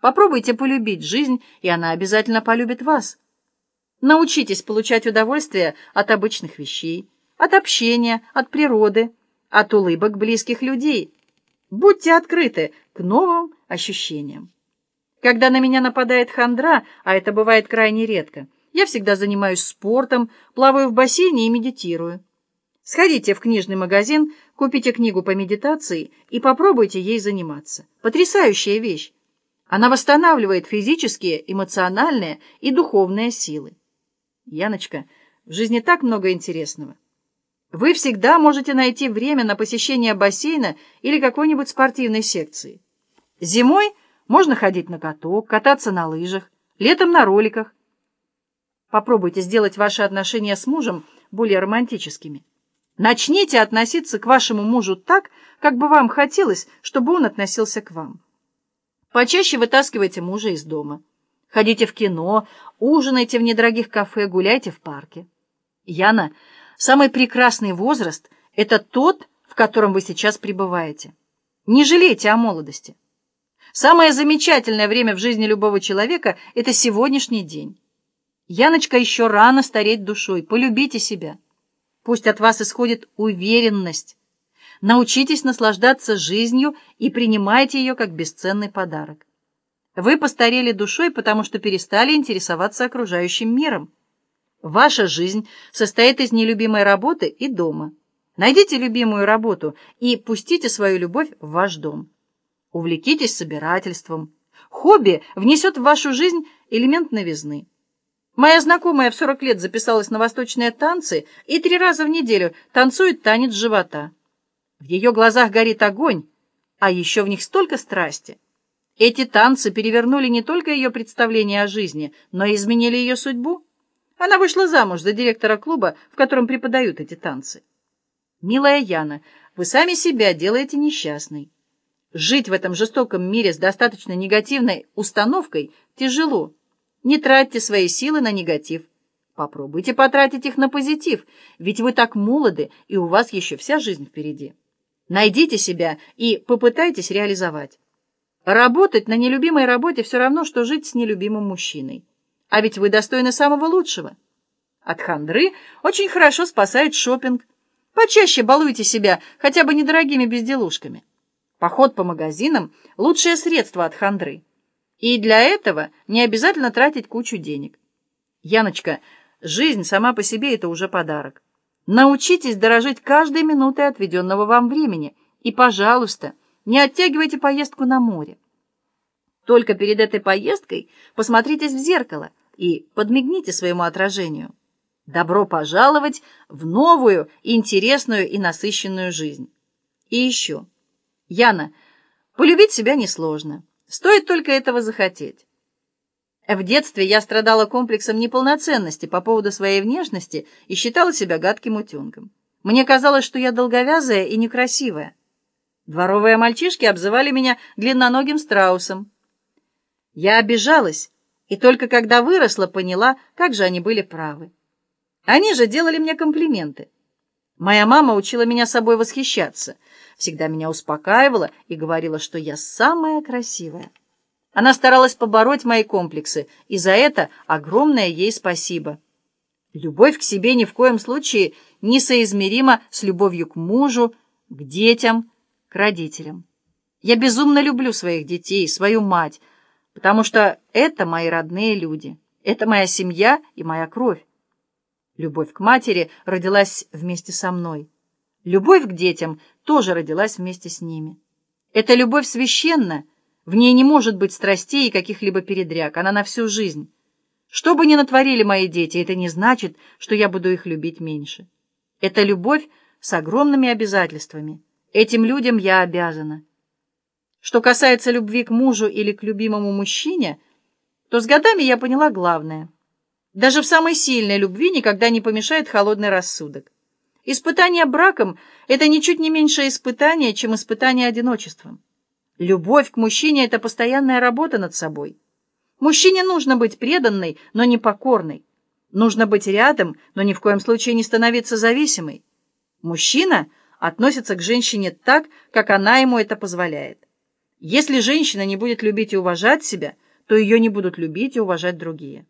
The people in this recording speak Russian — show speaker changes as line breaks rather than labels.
Попробуйте полюбить жизнь, и она обязательно полюбит вас. Научитесь получать удовольствие от обычных вещей, от общения, от природы, от улыбок близких людей. Будьте открыты к новым ощущениям. Когда на меня нападает хандра, а это бывает крайне редко, я всегда занимаюсь спортом, плаваю в бассейне и медитирую. Сходите в книжный магазин, купите книгу по медитации и попробуйте ей заниматься. Потрясающая вещь. Она восстанавливает физические, эмоциональные и духовные силы. Яночка, в жизни так много интересного. Вы всегда можете найти время на посещение бассейна или какой-нибудь спортивной секции. Зимой можно ходить на каток, кататься на лыжах, летом на роликах. Попробуйте сделать ваши отношения с мужем более романтическими. Начните относиться к вашему мужу так, как бы вам хотелось, чтобы он относился к вам. Почаще вытаскивайте мужа из дома. Ходите в кино, ужинайте в недорогих кафе, гуляйте в парке. Яна, самый прекрасный возраст — это тот, в котором вы сейчас пребываете. Не жалейте о молодости. Самое замечательное время в жизни любого человека — это сегодняшний день. Яночка, еще рано стареть душой, полюбите себя. Пусть от вас исходит уверенность. Научитесь наслаждаться жизнью и принимайте ее как бесценный подарок. Вы постарели душой, потому что перестали интересоваться окружающим миром. Ваша жизнь состоит из нелюбимой работы и дома. Найдите любимую работу и пустите свою любовь в ваш дом. Увлекитесь собирательством. Хобби внесет в вашу жизнь элемент новизны. Моя знакомая в 40 лет записалась на восточные танцы и три раза в неделю танцует танец живота. В ее глазах горит огонь, а еще в них столько страсти. Эти танцы перевернули не только ее представление о жизни, но и изменили ее судьбу. Она вышла замуж за директора клуба, в котором преподают эти танцы. Милая Яна, вы сами себя делаете несчастной. Жить в этом жестоком мире с достаточно негативной установкой тяжело. Не тратьте свои силы на негатив. Попробуйте потратить их на позитив, ведь вы так молоды, и у вас еще вся жизнь впереди. Найдите себя и попытайтесь реализовать. Работать на нелюбимой работе все равно, что жить с нелюбимым мужчиной. А ведь вы достойны самого лучшего. От хандры очень хорошо спасает шопинг. Почаще балуйте себя хотя бы недорогими безделушками. Поход по магазинам – лучшее средство от хандры. И для этого не обязательно тратить кучу денег. Яночка, жизнь сама по себе – это уже подарок. Научитесь дорожить каждой минутой отведенного вам времени. И, пожалуйста, не оттягивайте поездку на море. Только перед этой поездкой посмотритесь в зеркало и подмигните своему отражению. Добро пожаловать в новую, интересную и насыщенную жизнь. И еще. Яна, полюбить себя несложно. Стоит только этого захотеть. В детстве я страдала комплексом неполноценности по поводу своей внешности и считала себя гадким утенком. Мне казалось, что я долговязая и некрасивая. Дворовые мальчишки обзывали меня длинноногим страусом. Я обижалась, и только когда выросла, поняла, как же они были правы. Они же делали мне комплименты. Моя мама учила меня собой восхищаться, всегда меня успокаивала и говорила, что я самая красивая. Она старалась побороть мои комплексы, и за это огромное ей спасибо. Любовь к себе ни в коем случае несоизмерима с любовью к мужу, к детям, к родителям. Я безумно люблю своих детей, свою мать, потому что это мои родные люди, это моя семья и моя кровь. Любовь к матери родилась вместе со мной. Любовь к детям тоже родилась вместе с ними. Эта любовь священна, в ней не может быть страстей и каких-либо передряг, она на всю жизнь. Что бы ни натворили мои дети, это не значит, что я буду их любить меньше. Это любовь с огромными обязательствами. Этим людям я обязана. Что касается любви к мужу или к любимому мужчине, то с годами я поняла главное. Даже в самой сильной любви никогда не помешает холодный рассудок. Испытание браком — это ничуть не меньшее испытание, чем испытание одиночеством. Любовь к мужчине — это постоянная работа над собой. Мужчине нужно быть преданной, но не покорной. Нужно быть рядом, но ни в коем случае не становиться зависимой. Мужчина — относится к женщине так, как она ему это позволяет. Если женщина не будет любить и уважать себя, то ее не будут любить и уважать другие.